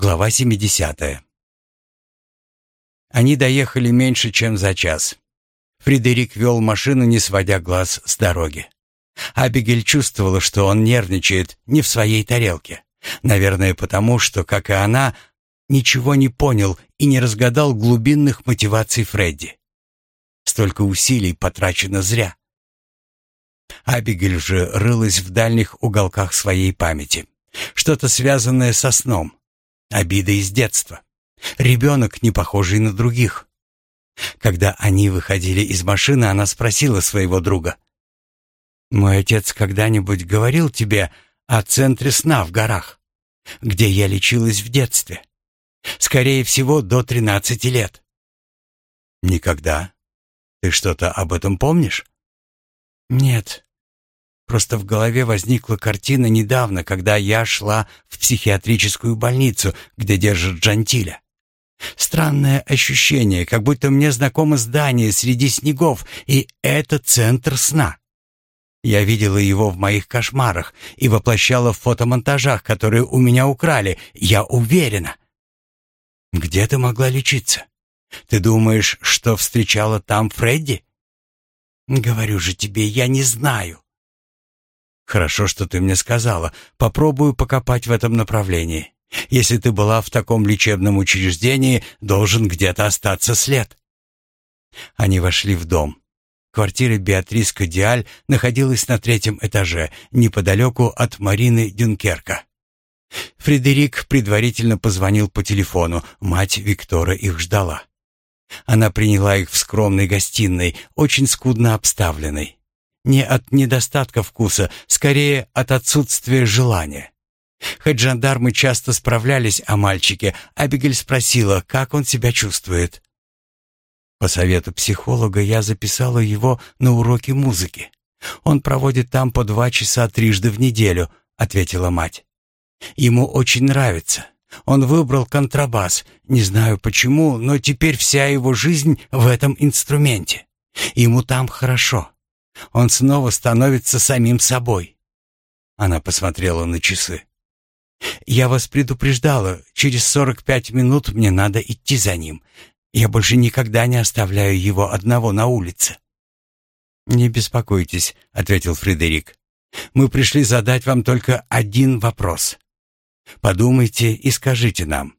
Глава 70. Они доехали меньше, чем за час. Фредерик вел машину, не сводя глаз с дороги. Абигель чувствовала, что он нервничает не в своей тарелке. Наверное, потому что, как и она, ничего не понял и не разгадал глубинных мотиваций Фредди. Столько усилий потрачено зря. Абигель же рылась в дальних уголках своей памяти. Что-то связанное со сном. Обида из детства. Ребенок, не похожий на других. Когда они выходили из машины, она спросила своего друга. «Мой отец когда-нибудь говорил тебе о центре сна в горах, где я лечилась в детстве? Скорее всего, до тринадцати лет». «Никогда. Ты что-то об этом помнишь?» «Нет. Просто в голове возникла картина недавно, когда я шла в психиатрическую больницу, где держат Джантиля. Странное ощущение, как будто мне знакомо здание среди снегов, и это центр сна. Я видела его в моих кошмарах и воплощала в фотомонтажах, которые у меня украли, я уверена. Где ты могла лечиться? Ты думаешь, что встречала там Фредди? Говорю же тебе, я не знаю. Хорошо, что ты мне сказала. Попробую покопать в этом направлении. Если ты была в таком лечебном учреждении, должен где-то остаться след. Они вошли в дом. Квартира Беатрис Кадиаль находилась на третьем этаже, неподалеку от Марины Дюнкерка. Фредерик предварительно позвонил по телефону, мать Виктора их ждала. Она приняла их в скромной гостиной, очень скудно обставленной не от недостатка вкуса, скорее от отсутствия желания. Хоть жандармы часто справлялись о мальчике, Абигель спросила, как он себя чувствует. По совету психолога я записала его на уроки музыки. Он проводит там по два часа трижды в неделю, ответила мать. Ему очень нравится. Он выбрал контрабас. Не знаю почему, но теперь вся его жизнь в этом инструменте. Ему там хорошо. Он снова становится самим собой. Она посмотрела на часы. Я вас предупреждала, через сорок пять минут мне надо идти за ним. Я больше никогда не оставляю его одного на улице. Не беспокойтесь, ответил Фредерик. Мы пришли задать вам только один вопрос. Подумайте и скажите нам,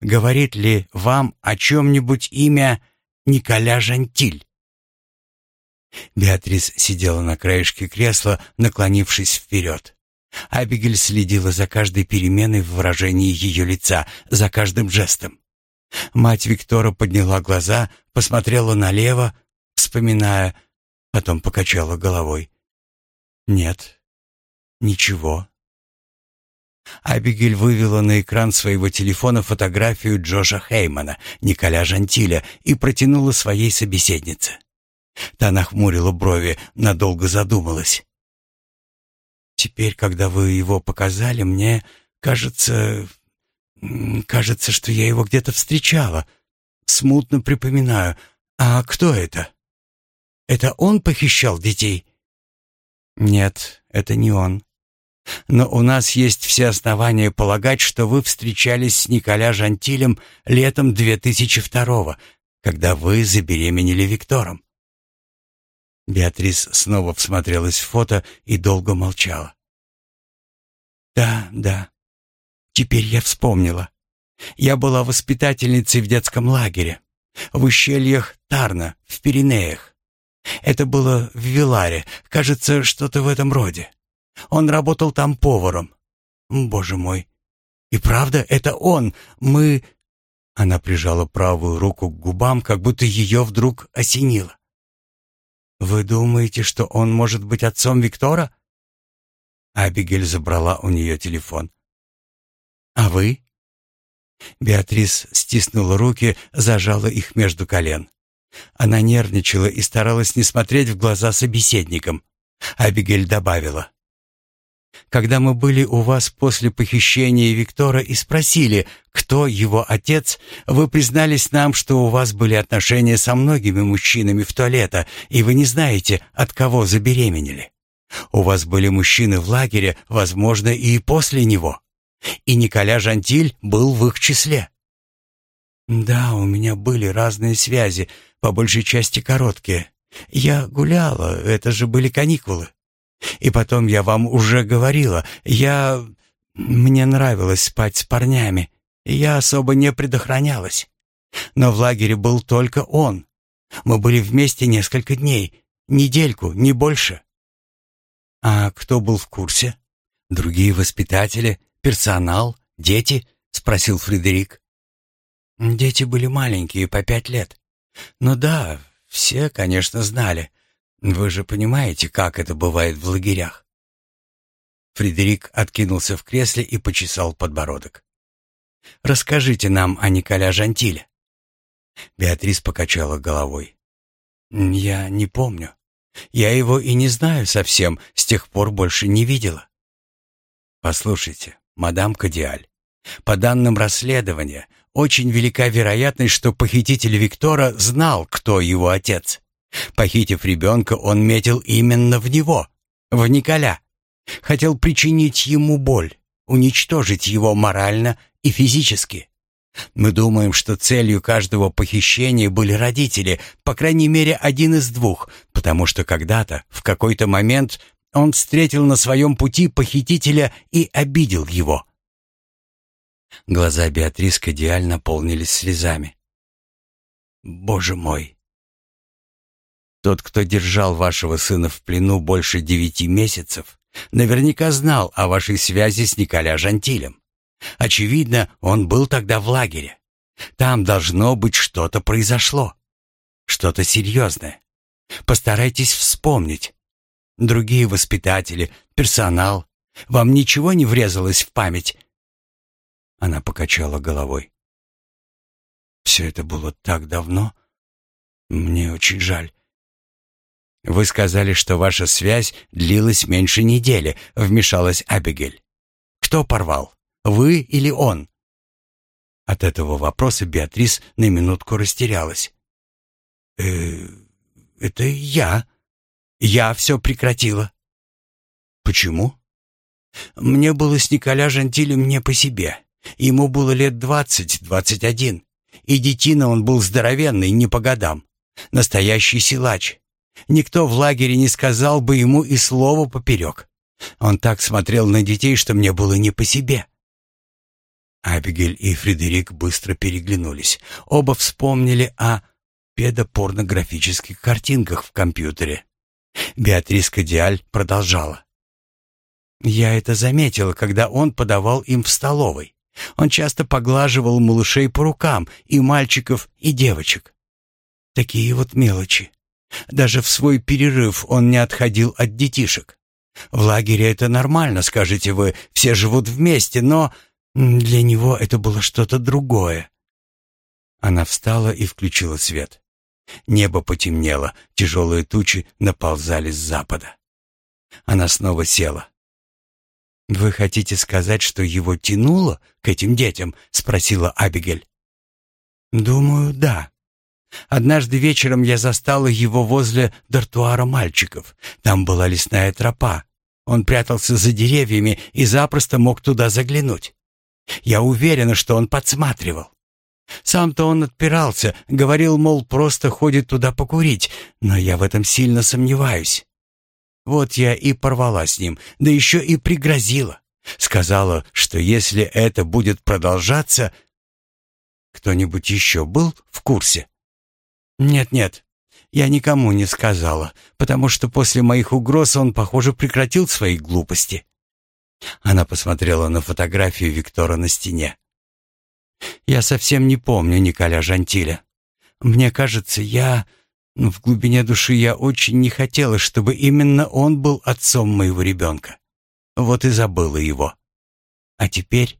говорит ли вам о чем-нибудь имя Николя Жантиль? Беатрис сидела на краешке кресла, наклонившись вперед. Абигель следила за каждой переменой в выражении ее лица, за каждым жестом. Мать Виктора подняла глаза, посмотрела налево, вспоминая, потом покачала головой. «Нет, ничего». Абигель вывела на экран своего телефона фотографию Джоша Хеймана, Николя Жантиля, и протянула своей собеседнице. Та нахмурила брови, надолго задумалась. «Теперь, когда вы его показали, мне кажется... кажется, что я его где-то встречала. Смутно припоминаю. А кто это? Это он похищал детей?» «Нет, это не он. Но у нас есть все основания полагать, что вы встречались с Николя Жантилем летом 2002-го, когда вы забеременели Виктором. Беатрис снова всмотрелась в фото и долго молчала. «Да, да. Теперь я вспомнила. Я была воспитательницей в детском лагере, в ущельях Тарна, в Пиренеях. Это было в Виларе, кажется, что-то в этом роде. Он работал там поваром. Боже мой. И правда, это он. Мы...» Она прижала правую руку к губам, как будто ее вдруг осенило. «Вы думаете, что он может быть отцом Виктора?» Абигель забрала у нее телефон. «А вы?» Беатрис стиснула руки, зажала их между колен. Она нервничала и старалась не смотреть в глаза собеседникам. Абигель добавила. Когда мы были у вас после похищения Виктора и спросили, кто его отец, вы признались нам, что у вас были отношения со многими мужчинами в туалета, и вы не знаете, от кого забеременели. У вас были мужчины в лагере, возможно, и после него. И Николя Жантиль был в их числе. Да, у меня были разные связи, по большей части короткие. Я гуляла, это же были каникулы. И потом я вам уже говорила, я... Мне нравилось спать с парнями, и я особо не предохранялась. Но в лагере был только он. Мы были вместе несколько дней, недельку, не больше. А кто был в курсе? Другие воспитатели, персонал, дети? Спросил Фредерик. Дети были маленькие, по пять лет. Ну да, все, конечно, знали. Вы же понимаете, как это бывает в лагерях. Фредерик откинулся в кресле и почесал подбородок. «Расскажите нам о Николя Жантиле». Беатрис покачала головой. «Я не помню. Я его и не знаю совсем, с тех пор больше не видела». «Послушайте, мадам Кадиаль, по данным расследования, очень велика вероятность, что похититель Виктора знал, кто его отец. Похитив ребенка, он метил именно в него, в Николя. Хотел причинить ему боль, уничтожить его морально и физически. Мы думаем, что целью каждого похищения были родители, по крайней мере, один из двух, потому что когда-то, в какой-то момент, он встретил на своем пути похитителя и обидел его. Глаза Беатрис идеально наполнились слезами. «Боже мой! Тот, кто держал вашего сына в плену больше девяти месяцев, наверняка знал о вашей связи с Николя Жантилем. Очевидно, он был тогда в лагере. Там должно быть что-то произошло. Что-то серьезное. Постарайтесь вспомнить. Другие воспитатели, персонал. Вам ничего не врезалось в память?» Она покачала головой. «Все это было так давно. Мне очень жаль. «Вы сказали, что ваша связь длилась меньше недели», — вмешалась Абигель. «Кто порвал? Вы или он?» От этого вопроса Беатрис на минутку растерялась. «Э, это я. Я все прекратила». «Почему?» «Мне было с Николя Жантилем не по себе. Ему было лет двадцать-двадцать один. И детина он был здоровенный, не по годам. Настоящий силач. Никто в лагере не сказал бы ему и слова поперек. Он так смотрел на детей, что мне было не по себе. Абигель и Фредерик быстро переглянулись. Оба вспомнили о педопорнографических картинках в компьютере. Беатрис Кадиаль продолжала. «Я это заметила, когда он подавал им в столовой. Он часто поглаживал малышей по рукам, и мальчиков, и девочек. Такие вот мелочи. Даже в свой перерыв он не отходил от детишек. В лагере это нормально, скажете вы, все живут вместе, но для него это было что-то другое. Она встала и включила свет. Небо потемнело, тяжелые тучи наползали с запада. Она снова села. «Вы хотите сказать, что его тянуло к этим детям?» — спросила Абигель. «Думаю, да. Однажды вечером я застала его возле дартуара мальчиков. Там была лесная тропа. Он прятался за деревьями и запросто мог туда заглянуть. Я уверена, что он подсматривал. Сам-то он отпирался, говорил, мол, просто ходит туда покурить, но я в этом сильно сомневаюсь. Вот я и порвала с ним, да еще и пригрозила. Сказала, что если это будет продолжаться... Кто-нибудь еще был в курсе? «Нет-нет, я никому не сказала, потому что после моих угроз он, похоже, прекратил свои глупости». Она посмотрела на фотографию Виктора на стене. «Я совсем не помню Николя Жантиля. Мне кажется, я... Ну, в глубине души я очень не хотела, чтобы именно он был отцом моего ребенка. Вот и забыла его. А теперь...»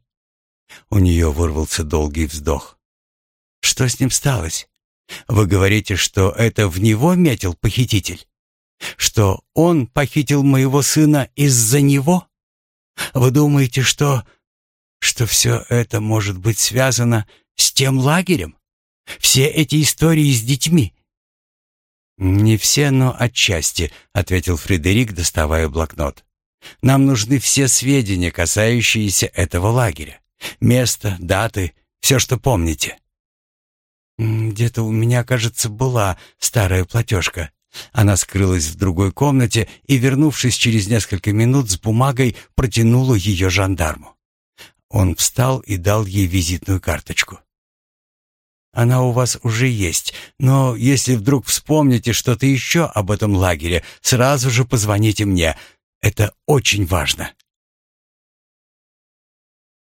У нее вырвался долгий вздох. «Что с ним сталось? Вы говорите, что это в него метил похититель? Что он похитил моего сына из-за него? Вы думаете, что... что все это может быть связано с тем лагерем? Все эти истории с детьми?» «Не все, но отчасти», — ответил Фредерик, доставая блокнот. Нам нужны все сведения, касающиеся этого лагеря. Место, даты, все, что помните». «Где-то у меня, кажется, была старая платежка». Она скрылась в другой комнате и, вернувшись через несколько минут с бумагой, протянула ее жандарму. Он встал и дал ей визитную карточку. «Она у вас уже есть, но если вдруг вспомните что-то еще об этом лагере, сразу же позвоните мне. Это очень важно».